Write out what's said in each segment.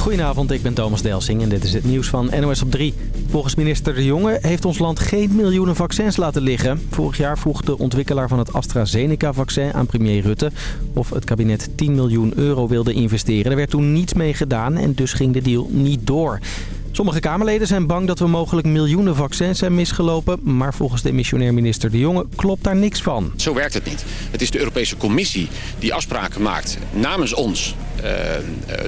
Goedenavond, ik ben Thomas Delsing en dit is het nieuws van NOS op 3. Volgens minister De Jonge heeft ons land geen miljoenen vaccins laten liggen. Vorig jaar vroeg de ontwikkelaar van het AstraZeneca-vaccin aan premier Rutte... of het kabinet 10 miljoen euro wilde investeren. Er werd toen niets mee gedaan en dus ging de deal niet door. Sommige Kamerleden zijn bang dat we mogelijk miljoenen vaccins zijn misgelopen. Maar volgens de missionair minister De Jonge klopt daar niks van. Zo werkt het niet. Het is de Europese Commissie die afspraken maakt namens ons uh,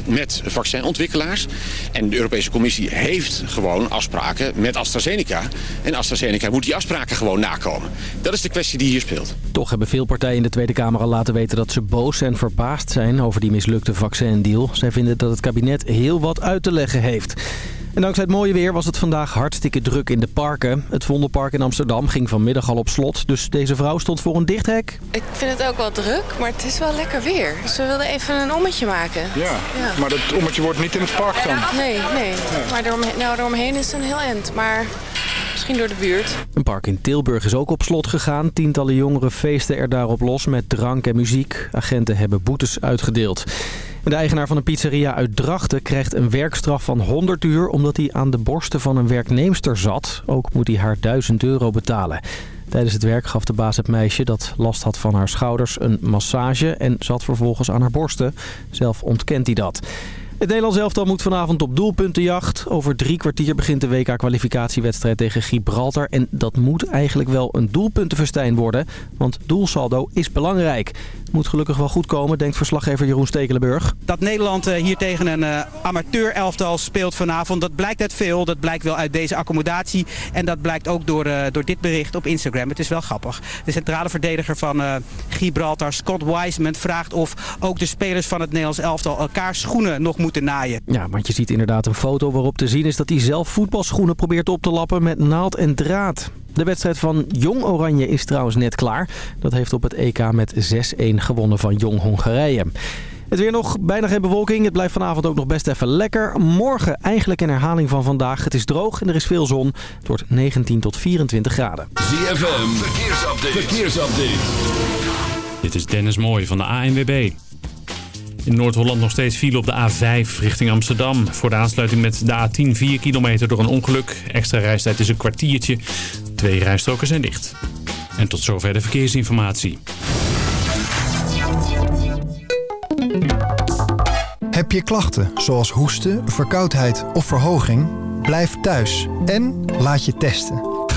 met vaccinontwikkelaars. En de Europese Commissie heeft gewoon afspraken met AstraZeneca. En AstraZeneca moet die afspraken gewoon nakomen. Dat is de kwestie die hier speelt. Toch hebben veel partijen in de Tweede Kamer al laten weten dat ze boos en verbaasd zijn over die mislukte vaccindeal. Zij vinden dat het kabinet heel wat uit te leggen heeft. En dankzij het mooie weer was het vandaag hartstikke druk in de parken. Het Vondelpark in Amsterdam ging vanmiddag al op slot. Dus deze vrouw stond voor een dicht hek. Ik vind het ook wel druk, maar het is wel lekker weer. Dus we wilden even een ommetje maken. Ja, ja. maar dat ommetje wordt niet in het park dan? Nee, nee. Maar eromheen, nou, eromheen is een heel end. Maar misschien door de buurt. Een park in Tilburg is ook op slot gegaan. Tientallen jongeren feesten er daarop los met drank en muziek. Agenten hebben boetes uitgedeeld. De eigenaar van een pizzeria uit Drachten krijgt een werkstraf van 100 uur... omdat hij aan de borsten van een werknemster zat. Ook moet hij haar 1000 euro betalen. Tijdens het werk gaf de baas het meisje dat last had van haar schouders een massage... en zat vervolgens aan haar borsten. Zelf ontkent hij dat. Het Nederlands elftal moet vanavond op doelpuntenjacht. Over drie kwartier begint de WK-kwalificatiewedstrijd tegen Gibraltar. En dat moet eigenlijk wel een doelpuntenfestijn worden. Want doelsaldo is belangrijk. Moet gelukkig wel goed komen, denkt verslaggever Jeroen Stekelenburg. Dat Nederland eh, hier tegen een uh, amateur-elftal speelt vanavond, dat blijkt uit veel. Dat blijkt wel uit deze accommodatie. En dat blijkt ook door, uh, door dit bericht op Instagram. Het is wel grappig. De centrale verdediger van Gibraltar, Scott Wiseman, vraagt of ook de spelers van het Nederlands elftal elkaar schoenen nog moeten naaien. Ja, want je ziet inderdaad een foto waarop te zien is dat hij zelf voetbalschoenen probeert op te lappen met naald en draad. De wedstrijd van Jong Oranje is trouwens net klaar. Dat heeft op het EK met 6-1 gewonnen van Jong Hongarije. Het weer nog bijna geen bewolking. Het blijft vanavond ook nog best even lekker. Morgen eigenlijk een herhaling van vandaag. Het is droog en er is veel zon. Het wordt 19 tot 24 graden. ZFM, verkeersupdate. verkeersupdate. Dit is Dennis Mooij van de ANWB. In Noord-Holland nog steeds file op de A5 richting Amsterdam. Voor de aansluiting met de A10 4 kilometer door een ongeluk. Extra reistijd is een kwartiertje. Twee rijstroken zijn dicht. En tot zover de verkeersinformatie. Heb je klachten zoals hoesten, verkoudheid of verhoging? Blijf thuis en laat je testen.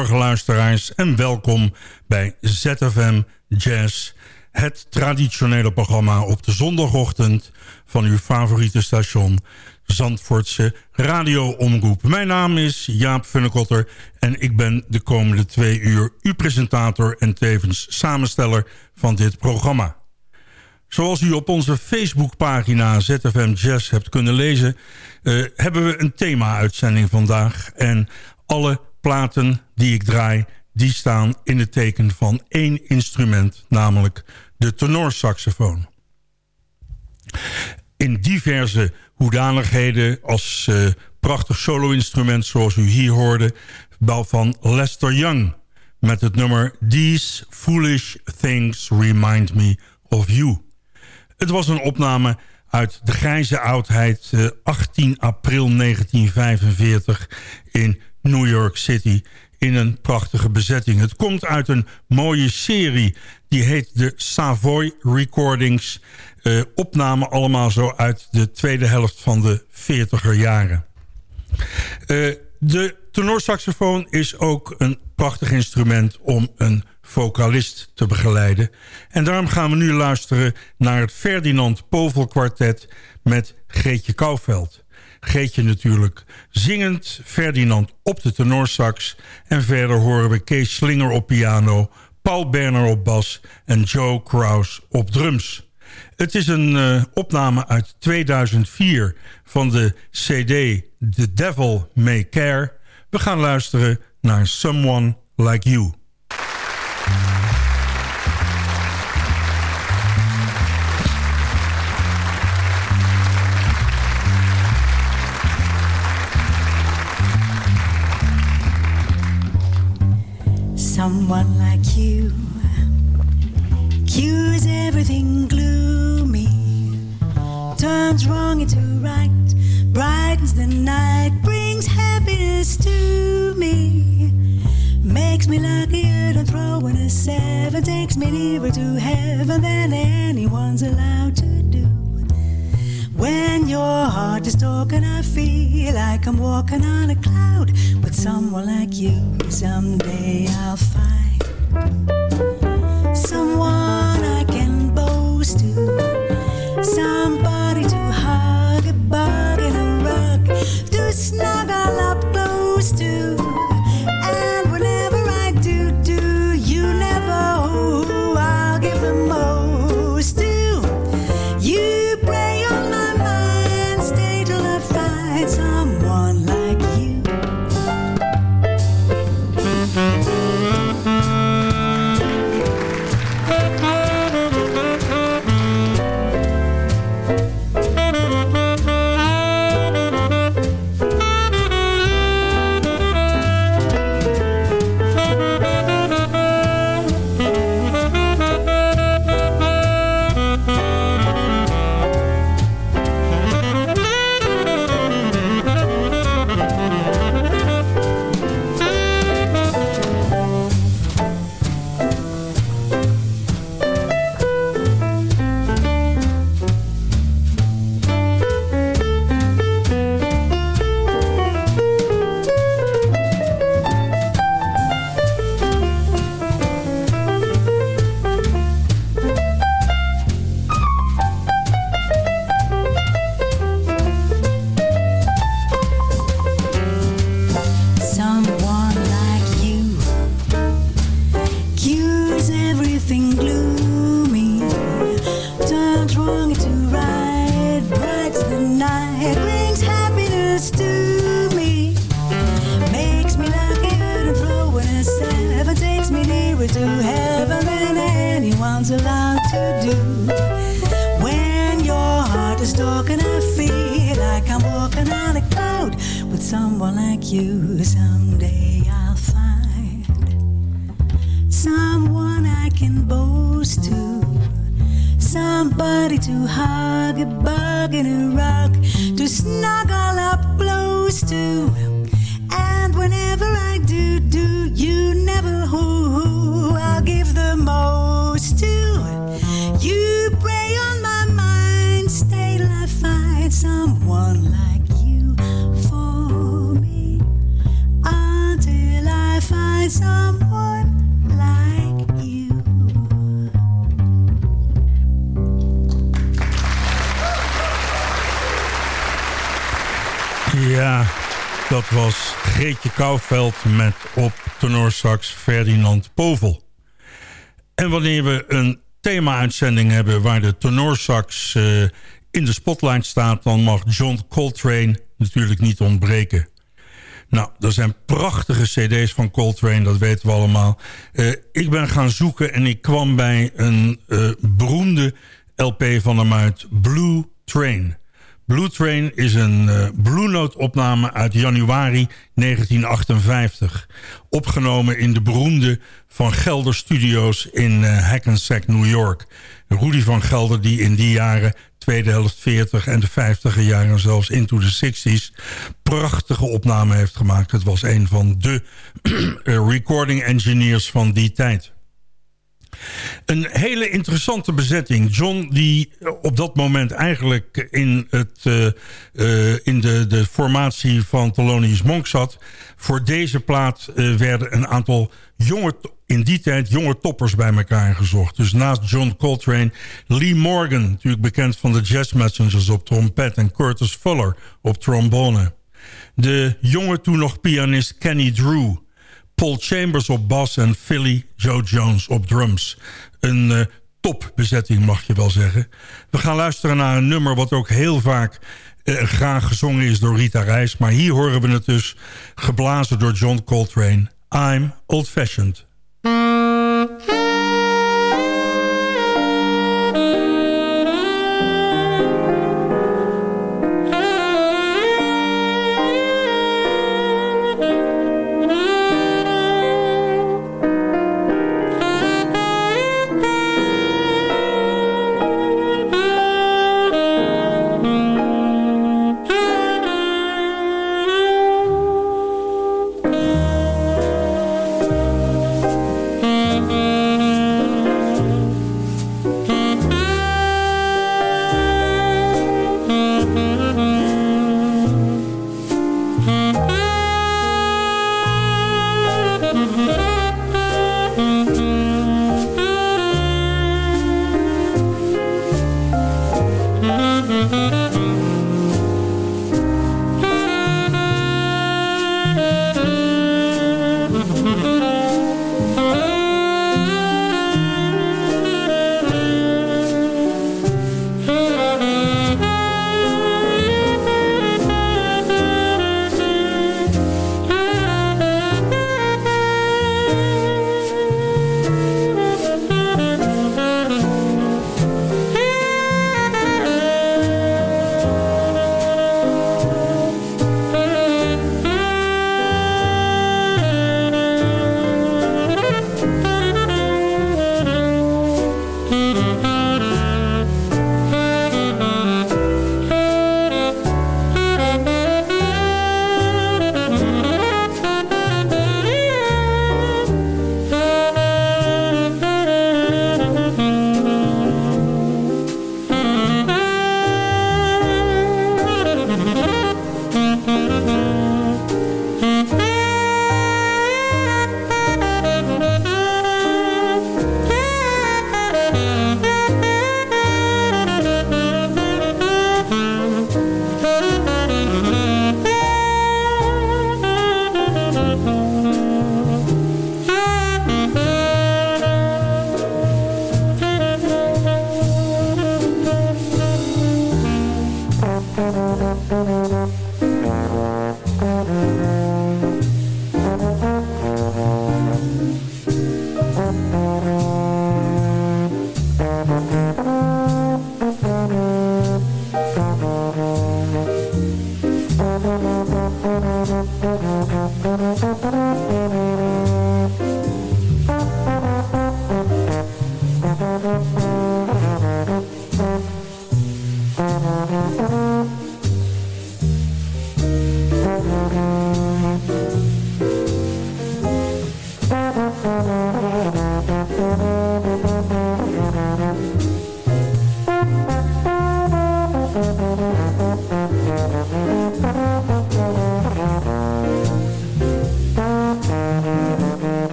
Goedemorgen luisteraars en welkom bij ZFM Jazz. Het traditionele programma op de zondagochtend van uw favoriete station Zandvoortse radioomroep. Mijn naam is Jaap Funnekotter en ik ben de komende twee uur uw presentator en tevens samensteller van dit programma. Zoals u op onze Facebookpagina ZFM Jazz hebt kunnen lezen... Uh, hebben we een thema-uitzending vandaag. En alle platen die ik draai, die staan in het teken van één instrument... namelijk de tenorsaxofoon. In diverse hoedanigheden als uh, prachtig solo-instrument... zoals u hier hoorde, van Lester Young... met het nummer These Foolish Things Remind Me of You... Het was een opname uit de grijze oudheid, 18 eh, april 1945 in New York City in een prachtige bezetting. Het komt uit een mooie serie, die heet de Savoy Recordings. Uh, opnamen allemaal zo uit de tweede helft van de 40er jaren. Uh, de tenorsaxofoon is ook een prachtig instrument om een vocalist te begeleiden. En daarom gaan we nu luisteren naar het Ferdinand Povel kwartet met Geetje Kouwveld. Geetje natuurlijk zingend, Ferdinand op de tenorsax... en verder horen we Kees Slinger op piano, Paul Berner op bas... en Joe Kraus op drums. Het is een uh, opname uit 2004 van de cd The Devil May Care. We gaan luisteren naar Someone Like You. Someone like you cures everything gloomy, turns wrong into right, brightens the night, brings happiness to me. Makes me luckier than throwing a seven, takes me nearer to heaven than anyone's allowed to do. When your heart is talking, I feel like I'm walking on a cloud with someone like you. Someday I'll find someone I can boast to, somebody to hug, a bug in a rug, to snuggle up close to. Dat was Greetje Kouwveld met op tenorsax Ferdinand Povel. En wanneer we een thema-uitzending hebben waar de tenorsax uh, in de spotlight staat... dan mag John Coltrane natuurlijk niet ontbreken. Nou, er zijn prachtige cd's van Coltrane, dat weten we allemaal. Uh, ik ben gaan zoeken en ik kwam bij een uh, beroemde LP van hem uit, Blue Train. Blue Train is een uh, Blue Note opname uit januari 1958. Opgenomen in de beroemde Van Gelder Studios in uh, Hackensack, New York. Rudy van Gelder die in die jaren, tweede helft 40 en de 50e jaren zelfs into de 60s... prachtige opnamen heeft gemaakt. Het was een van de recording engineers van die tijd. Een hele interessante bezetting. John die op dat moment eigenlijk in, het, uh, uh, in de, de formatie van Thelonious Monk zat. Voor deze plaat werden een aantal jonge, in die tijd jonge toppers bij elkaar gezocht. Dus naast John Coltrane, Lee Morgan, natuurlijk bekend van de Jazz Messengers op trompet... en Curtis Fuller op trombone. De jonge toen nog pianist Kenny Drew... Paul Chambers op bas en Philly Joe Jones op drums. Een uh, topbezetting mag je wel zeggen. We gaan luisteren naar een nummer wat ook heel vaak uh, graag gezongen is door Rita Reis. Maar hier horen we het dus geblazen door John Coltrane. I'm Old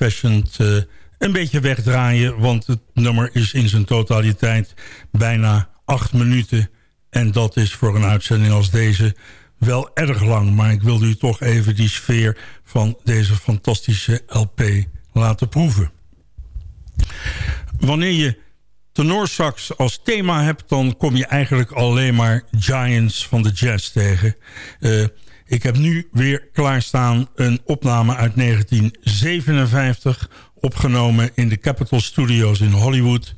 uh, een beetje wegdraaien. Want het nummer is in zijn totaliteit bijna acht minuten. En dat is voor een uitzending als deze wel erg lang. Maar ik wilde u toch even die sfeer van deze fantastische LP laten proeven. Wanneer je tenorsax als thema hebt... dan kom je eigenlijk alleen maar giants van de jazz tegen. Uh, ik heb nu weer klaarstaan een opname uit 1957... opgenomen in de Capitol Studios in Hollywood.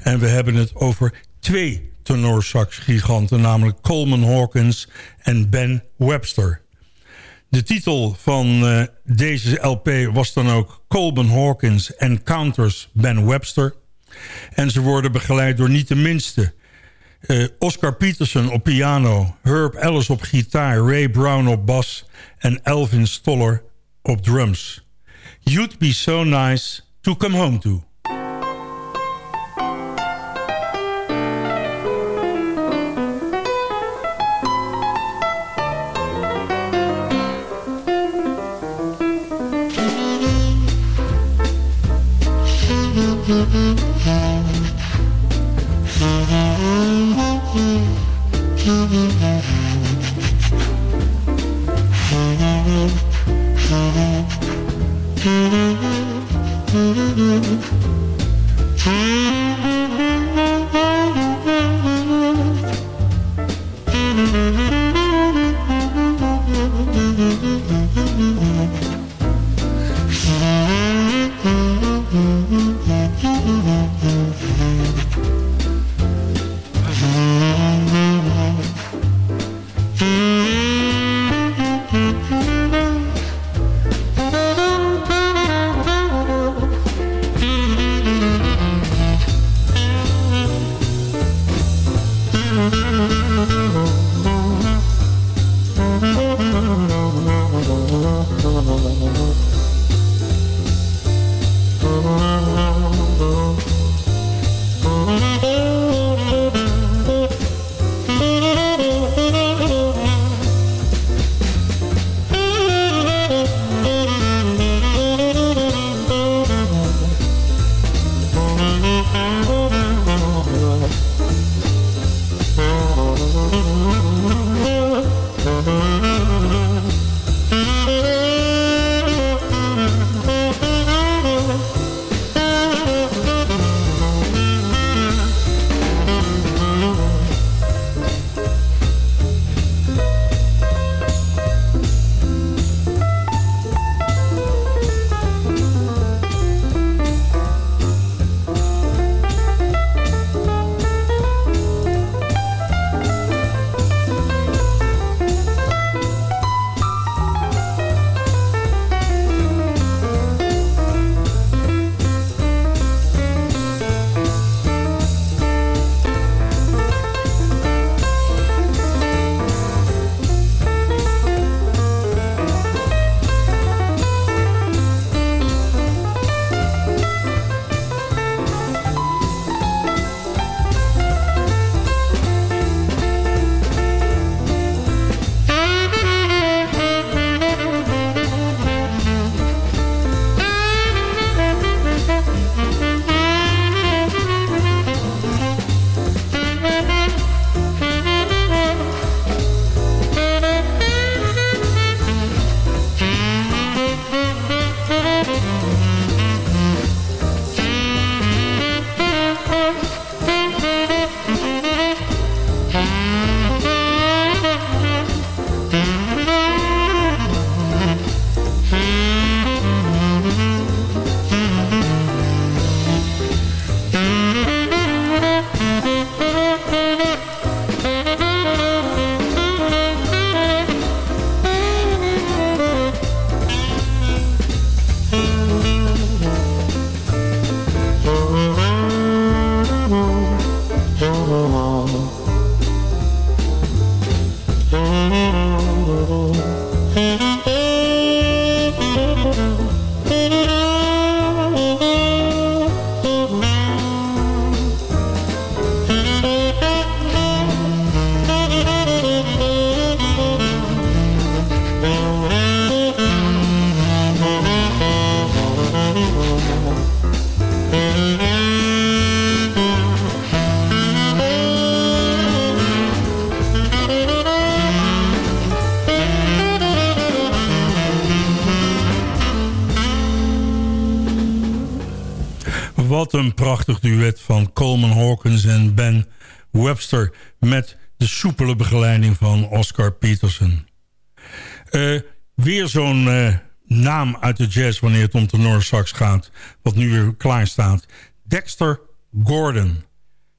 En we hebben het over twee tenorsax-giganten... namelijk Coleman Hawkins en Ben Webster. De titel van uh, deze LP was dan ook Coleman Hawkins Encounters Ben Webster... En ze worden begeleid door niet de minste. Uh, Oscar Peterson op piano, Herb Ellis op gitaar... Ray Brown op bas en Elvin Stoller op drums. You'd be so nice to come home to. Prachtig duet van Coleman Hawkins en Ben Webster... met de soepele begeleiding van Oscar Peterson. Uh, weer zo'n uh, naam uit de jazz wanneer het om tenorsax gaat... wat nu weer klaar staat. Dexter Gordon.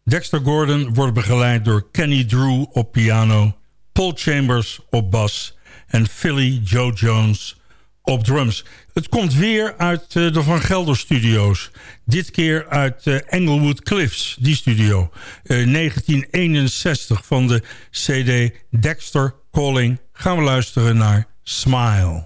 Dexter Gordon wordt begeleid door Kenny Drew op piano... Paul Chambers op bas en Philly Joe Jones op drums. Het komt weer uit uh, de Van Gelder Studio's. Dit keer uit uh, Englewood Cliffs, die studio. Uh, 1961 van de CD Dexter Calling. Gaan we luisteren naar Smile.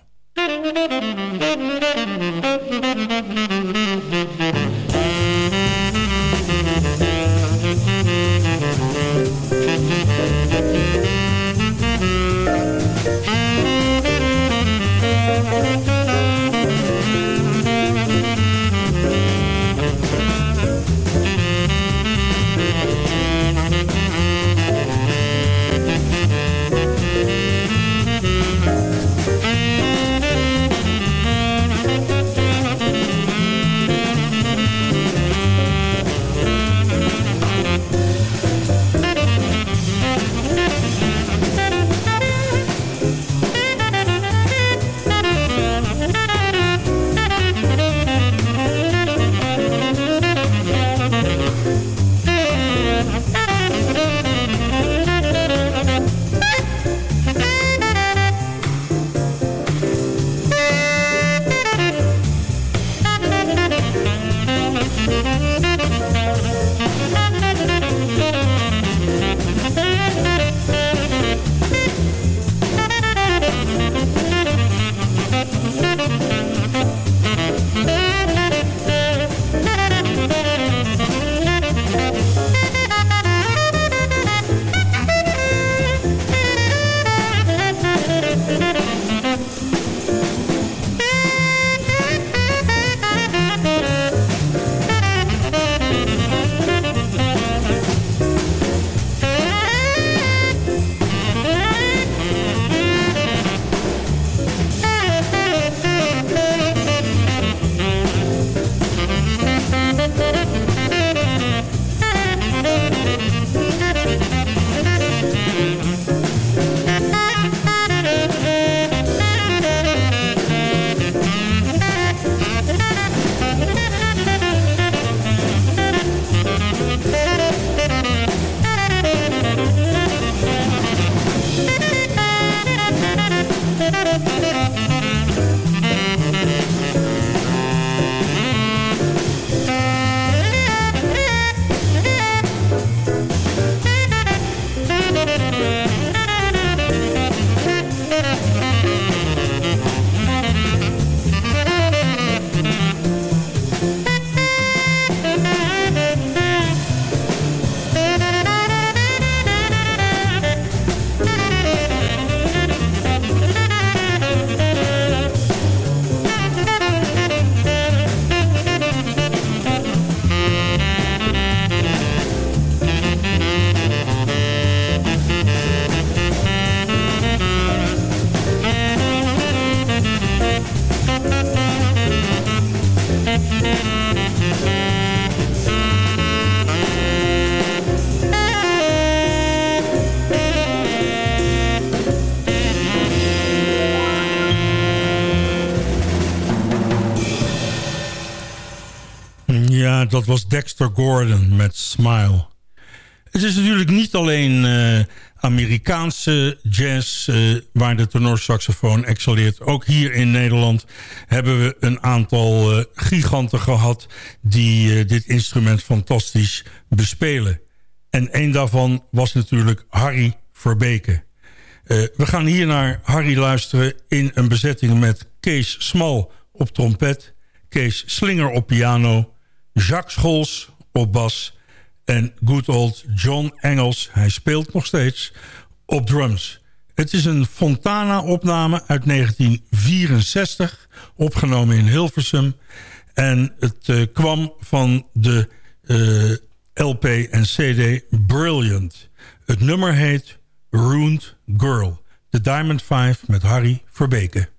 Dat was Dexter Gordon met Smile. Het is natuurlijk niet alleen uh, Amerikaanse jazz... Uh, waar de tenorsaxofoon excelleert. Ook hier in Nederland hebben we een aantal uh, giganten gehad... die dit instrument fantastisch bespelen. En een daarvan was natuurlijk Harry Verbeke. we gaan hier naar Harry luisteren in een bezetting met Kees Smal op trompet... Kees Slinger op piano... Jacques Scholz op bas en good old John Engels, hij speelt nog steeds, op drums. Het is een Fontana-opname uit 1964, opgenomen in Hilversum. En het uh, kwam van de uh, LP en CD Brilliant. Het nummer heet Ruined Girl. De Diamond 5 met Harry Verbeke.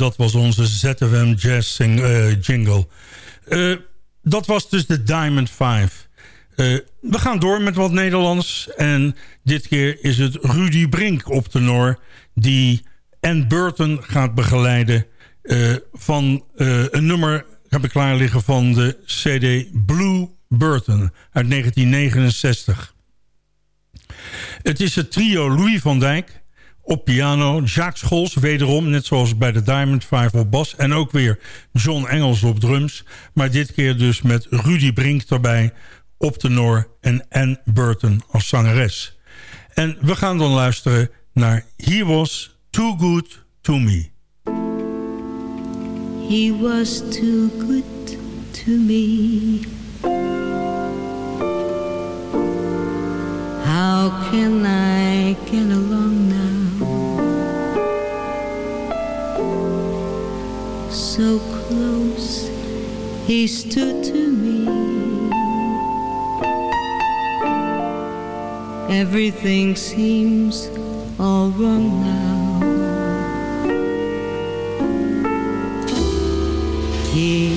Dat was onze ZFM Jazz uh, jingle. Uh, dat was dus de Diamond 5. Uh, we gaan door met wat Nederlands. En dit keer is het Rudy Brink op tenor... die Ann Burton gaat begeleiden... van een nummer heb ik klaar liggen van de CD Blue Burton uit 1969. Het is het trio Louis van Dijk op piano, Jacques Scholz wederom, net zoals bij de Diamond Five op bas... en ook weer John Engels op drums, maar dit keer dus met Rudy Brink erbij op tenor en Anne Burton als zangeres. En we gaan dan luisteren naar He Was Too Good To Me. He was too good to me How can I get along now? So close he stood to me. Everything seems all wrong now. He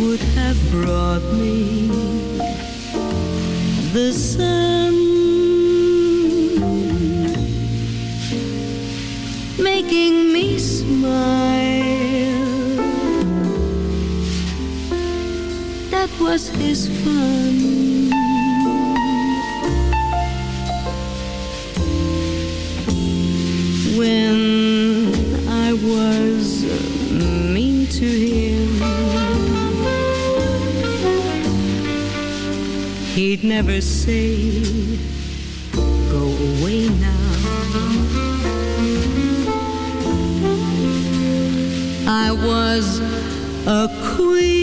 would have brought me the sun making me smile. Was his fun. When I was uh, mean to him, he'd never say, Go away now. I was a queen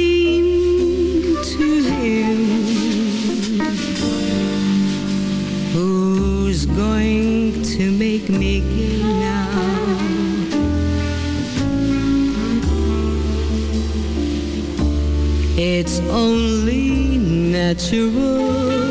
It's only natural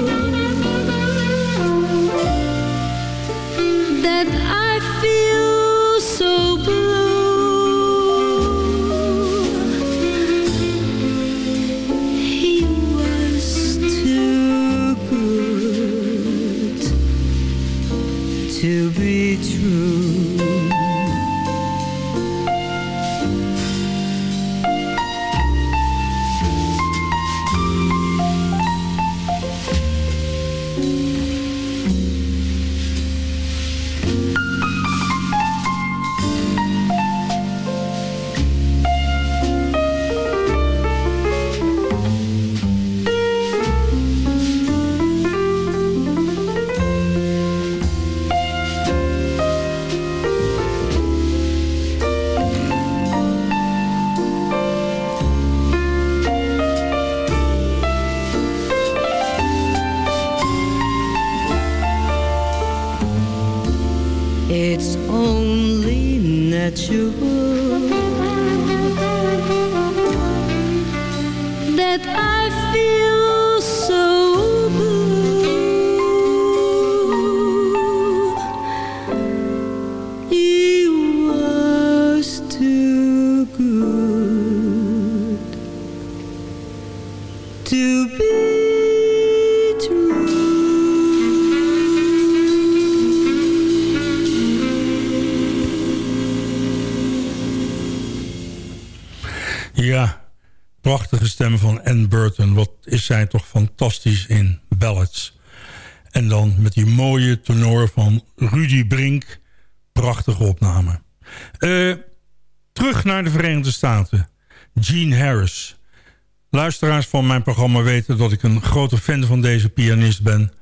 mijn programma weten dat ik een grote fan van deze pianist ben.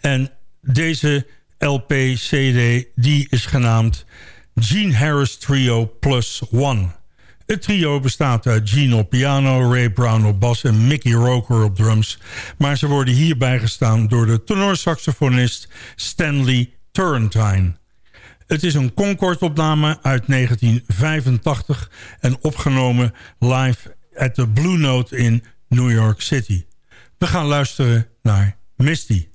En deze LP-CD die is genaamd Gene Harris Trio Plus One. Het trio bestaat uit Gene op piano, Ray Brown op bas en Mickey Roker op drums. Maar ze worden hierbij gestaan door de tenorsaxofonist Stanley Turrentine. Het is een Concord-opname uit 1985 en opgenomen live at the Blue Note in New York City. We gaan luisteren naar Misty.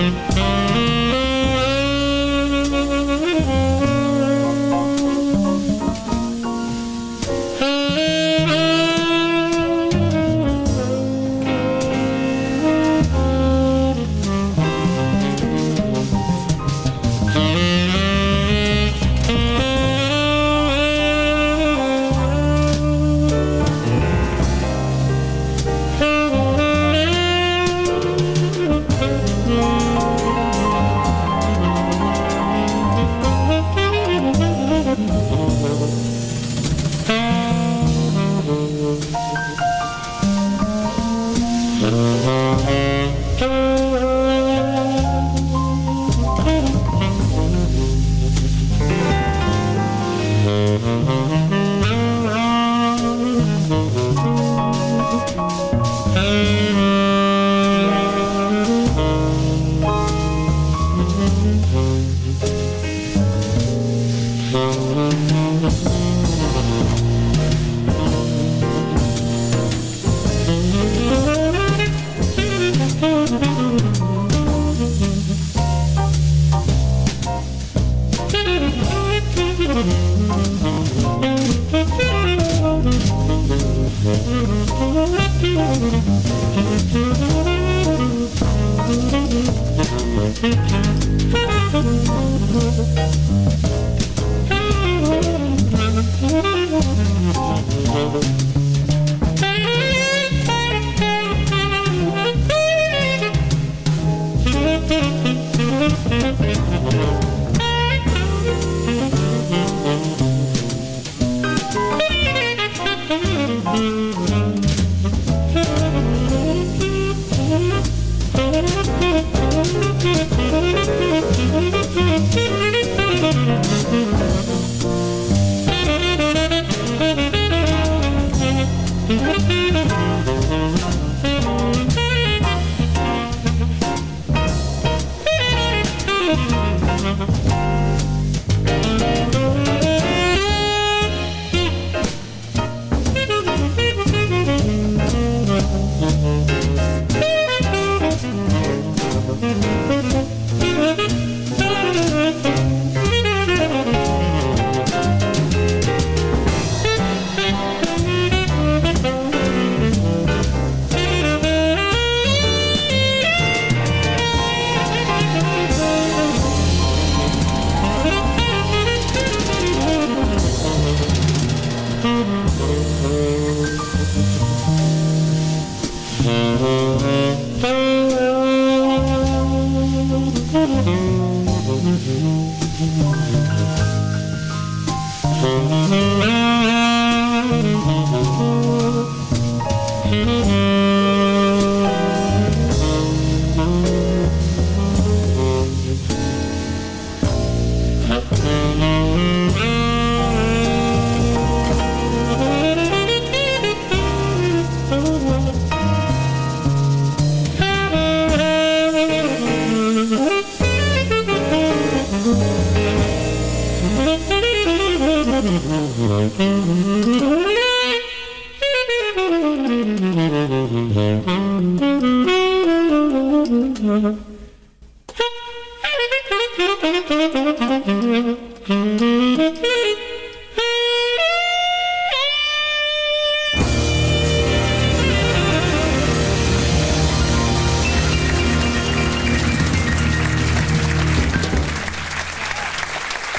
Mm-hmm.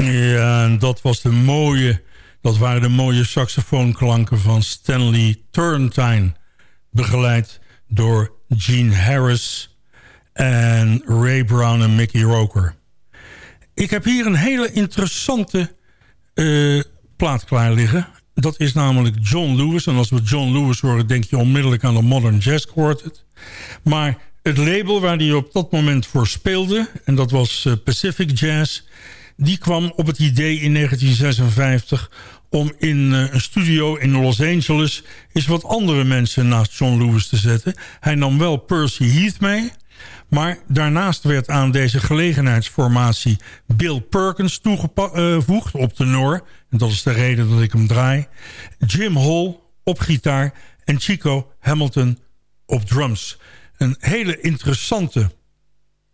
Ja, dat was de mooie, dat waren de mooie saxofoonklanken van Stanley Turrentine. Begeleid door Gene Harris en Ray Brown en Mickey Roker. Ik heb hier een hele interessante uh, plaat klaar liggen. Dat is namelijk John Lewis. En als we John Lewis horen, denk je onmiddellijk aan de Modern Jazz Quartet. Maar het label waar hij op dat moment voor speelde... en dat was uh, Pacific Jazz... die kwam op het idee in 1956 om in uh, een studio in Los Angeles... eens wat andere mensen naast John Lewis te zetten. Hij nam wel Percy Heath mee... Maar daarnaast werd aan deze gelegenheidsformatie Bill Perkins toegevoegd op de Noor. En dat is de reden dat ik hem draai. Jim Hall op gitaar en Chico Hamilton op drums. Een hele interessante,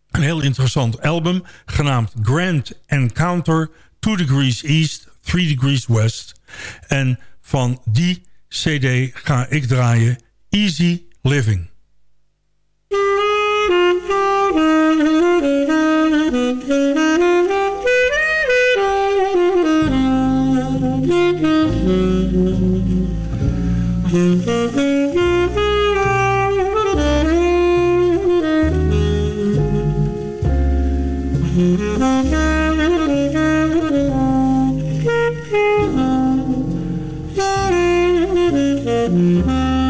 een heel interessant album genaamd Grand Encounter 2 Degrees East, 3 Degrees West. En van die cd ga ik draaien Easy Living. Mm-hmm.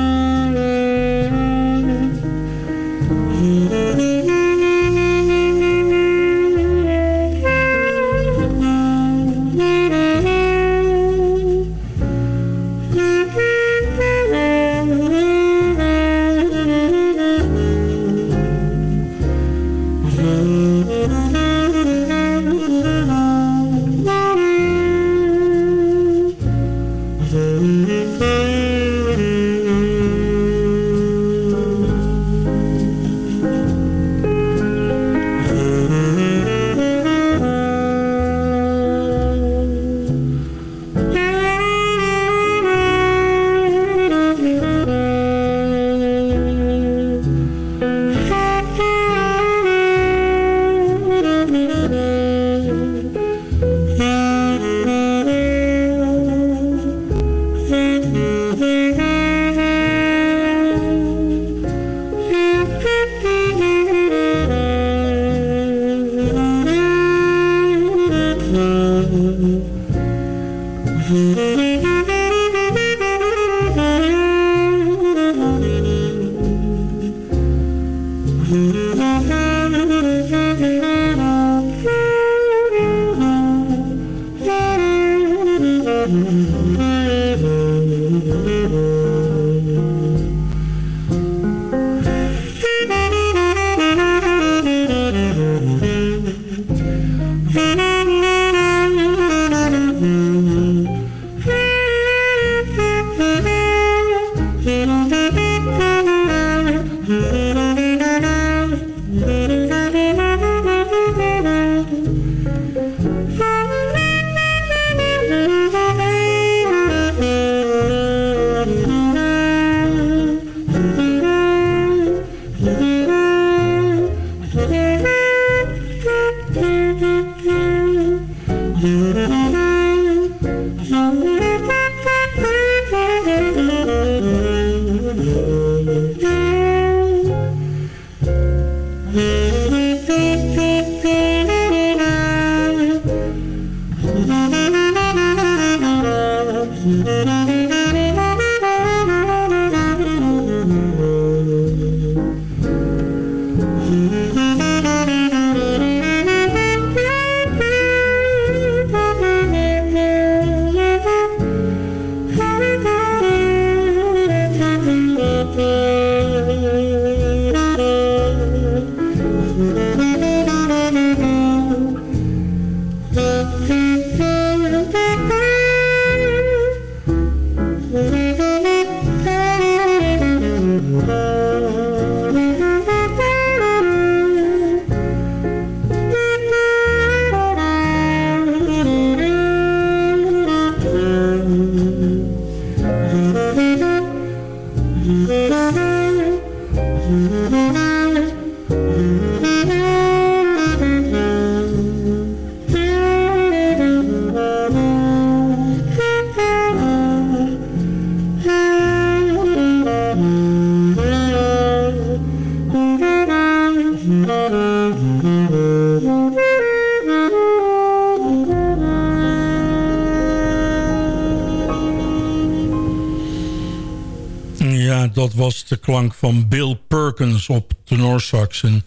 Dat was de klank van Bill Perkins op tenorsax. Een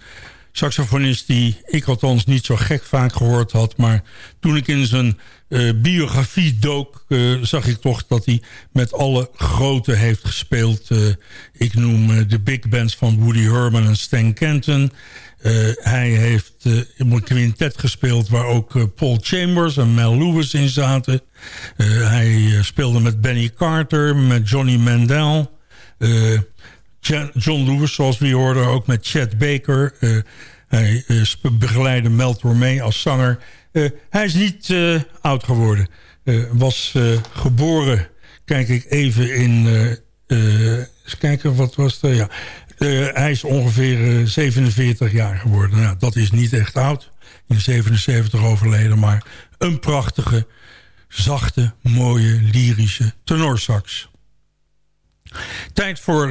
saxofonist die ik althans niet zo gek vaak gehoord had. Maar toen ik in zijn uh, biografie dook, uh, zag ik toch dat hij met alle grote heeft gespeeld. Uh, ik noem de big bands van Woody Herman en Stan Kenton. hij heeft in een quintet gespeeld waar ook Paul Chambers en Mel Lewis in zaten. hij speelde met Benny Carter, met Johnny Mandel... John Lewis, zoals we hoorden, ook met Chet Baker. Uh, hij uh, begeleidde Mel Tormé als zanger. Hij is niet oud geworden. was geboren, kijk ik even in... eens kijken, wat was dat? Ja. hij is ongeveer 47 jaar geworden. Nou, dat is niet echt oud. In 77 overleden, maar een prachtige, zachte, mooie, lyrische tenorsax. Tijd voor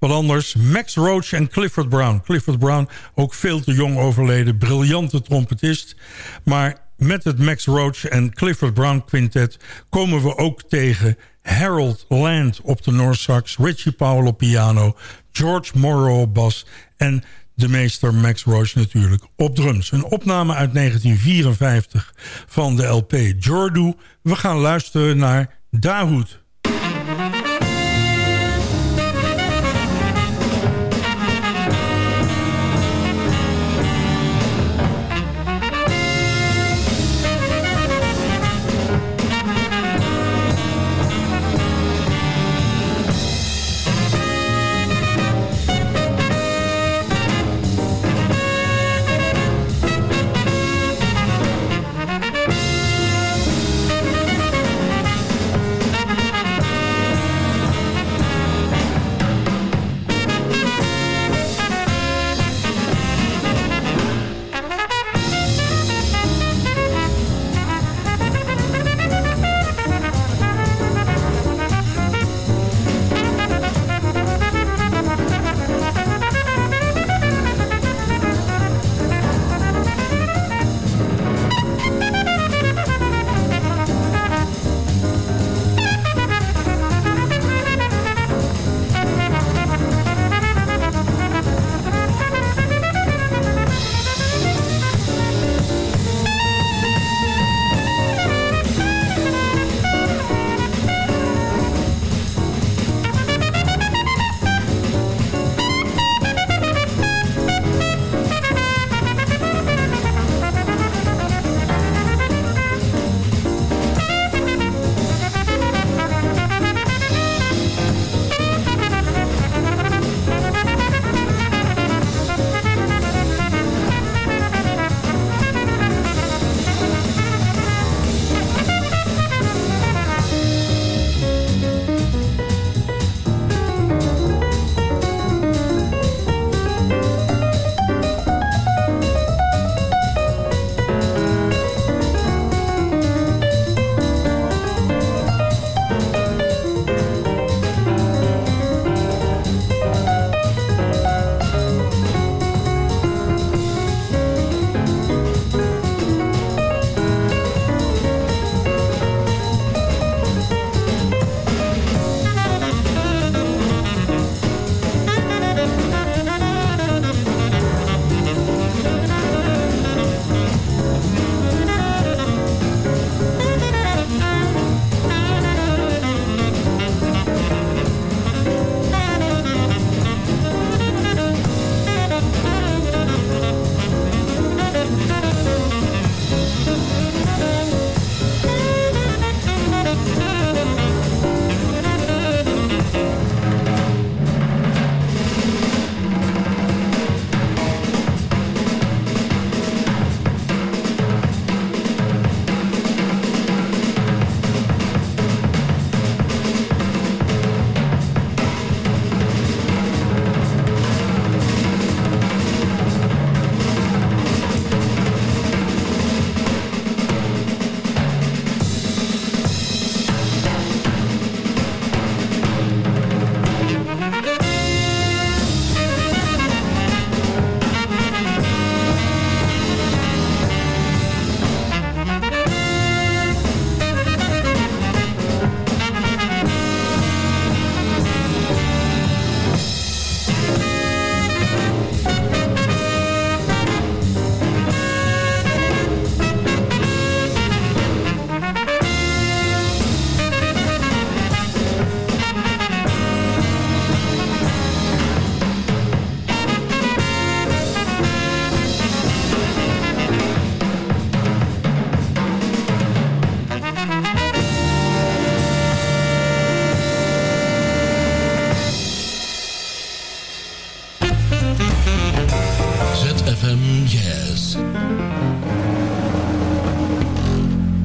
wat anders, Max Roach en Clifford Brown. Clifford Brown, ook veel te jong overleden, briljante trompetist. Maar met het Max Roach en Clifford Brown quintet... komen we ook tegen Harold Land op de Noorsax... Richie Powell op piano, George Morrow op bas... en de meester Max Roach natuurlijk op drums. Een opname uit 1954 van de LP Jordu. We gaan luisteren naar Dahoud.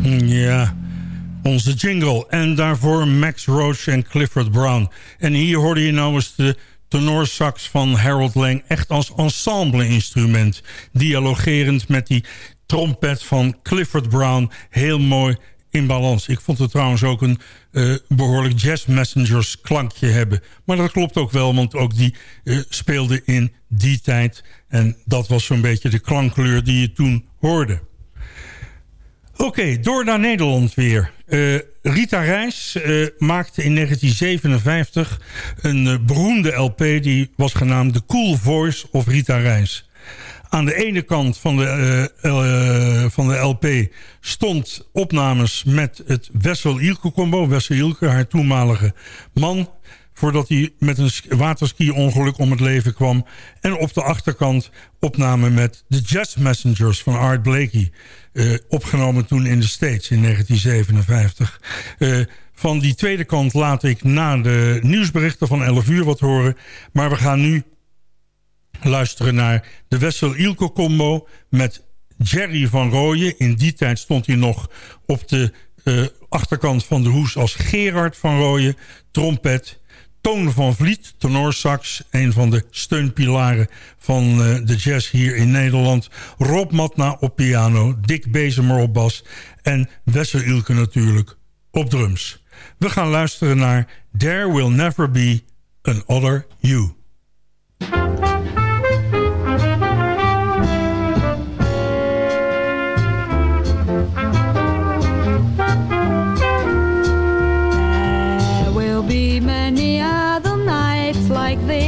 Mm, ja, onze jingle. En daarvoor Max Roach en Clifford Brown. En hier hoorde je nou eens de tenorsax van Harold Lang... echt als ensemble-instrument. Dialogerend met die trompet van Clifford Brown. Heel mooi in balans. Ik vond het trouwens ook een uh, behoorlijk jazz messengers klankje hebben. Maar dat klopt ook wel, want ook die uh, speelde in die tijd. En dat was zo'n beetje de klankkleur die je toen hoorde. Oké, door naar Nederland weer. Uh, Rita Reis maakte in 1957 een beroemde LP... die was genaamd The Cool Voice of Rita Reis. Aan de ene kant van de, van de LP stond opnames met het Wessel Ilke combo. Wessel Ilke, haar toenmalige man voordat hij met een waterski-ongeluk om het leven kwam. En op de achterkant opname met The Jazz Messengers van Art Blakey. Opgenomen toen in de States in 1957. Uh, van die tweede kant laat ik na de nieuwsberichten van 11 uur wat horen. Maar we gaan nu luisteren naar de Wessel Ilko combo met Jerry van Rooyen. In die tijd stond hij nog op de uh, achterkant van de hoes als Gerard van Rooyen. Trompet, Toon van Vliet, tenorsax, een van de steunpilaren van uh, de jazz hier in Nederland. Rob Matna op piano, Dick Bezemer op bas en Wessel Ilke natuurlijk op drums. We gaan luisteren naar There Will Never Be Another You. like this.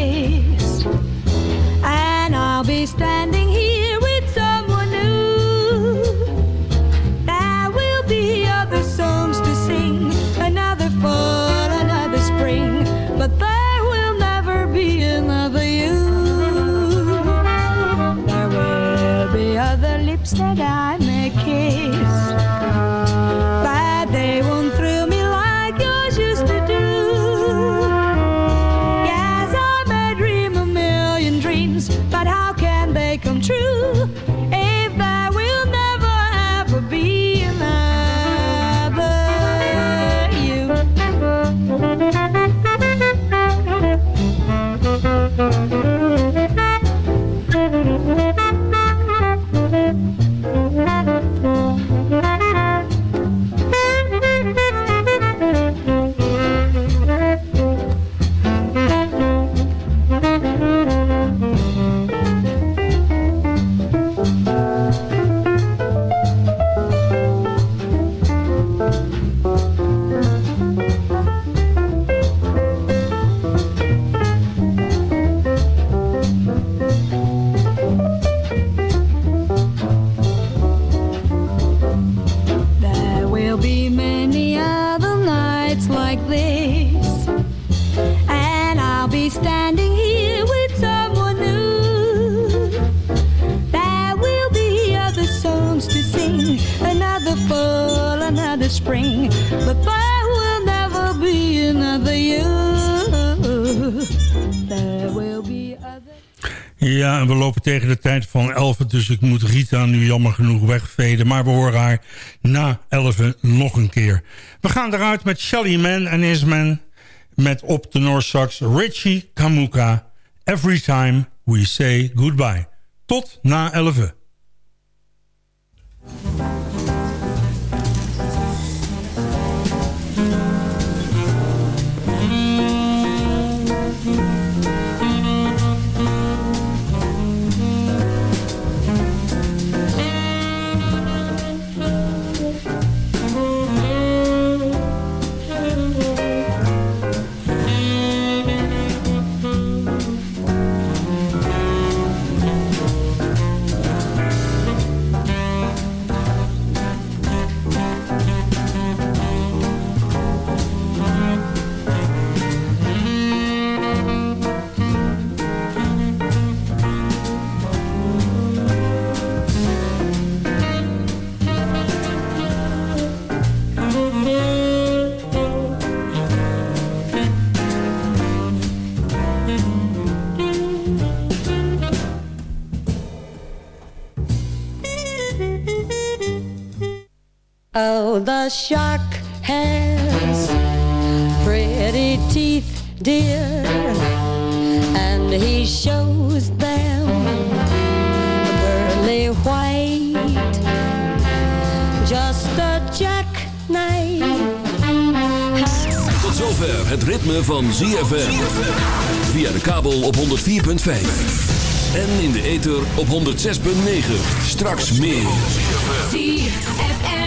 Dus ik moet Rita nu jammer genoeg wegveden. Maar we horen haar na 11 nog een keer. We gaan eruit met Shelly Man en Isman. Met op de Noorsax Richie Kamuka. Every time we say goodbye. Tot na 11. Oh, the shark has pretty teeth, dear, and he shows them pearly white, just a jackknife. Tot zover het ritme van ZFM. Via de kabel op 104.5. En in de ether op 106.9. Straks meer. ZFM.